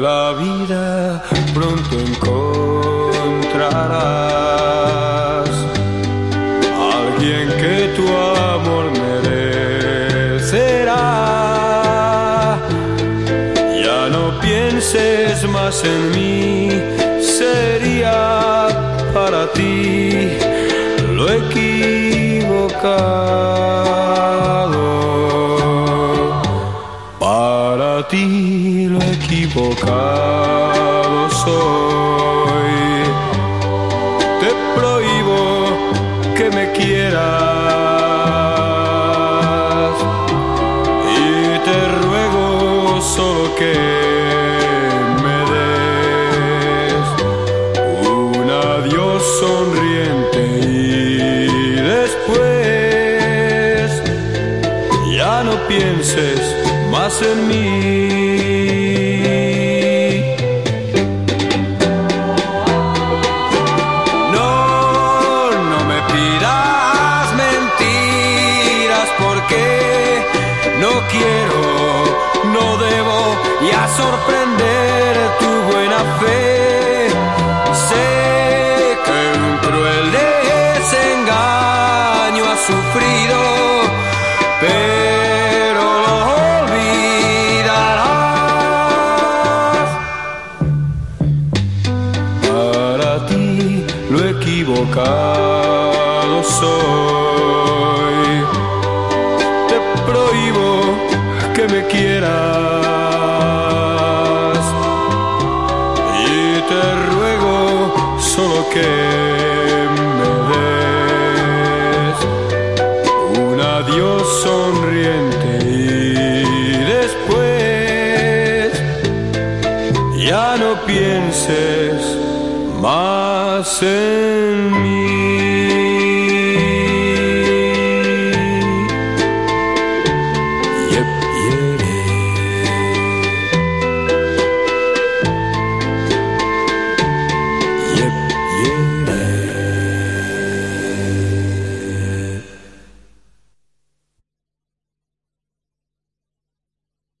la vida pronto encontrarás alguien que tu amor merecerá. Ya no pienses más en mí, sería para ti lo equivocado. Para ti lo equivocado soy. Te prohíbo que me quieras y te ruego solo que me des un adiós sonriente y después ya no pienses más en mí. No, no me pidas mentiras porque no quiero, no debo ya sorprender tu buena fe. Sé que un cruel desengaño has sufrido, equivocado soy. Te prohíbo que me quieras y te ruego solo que me des un adiós sonriente y después ya no pienses más passe Yep, yeah.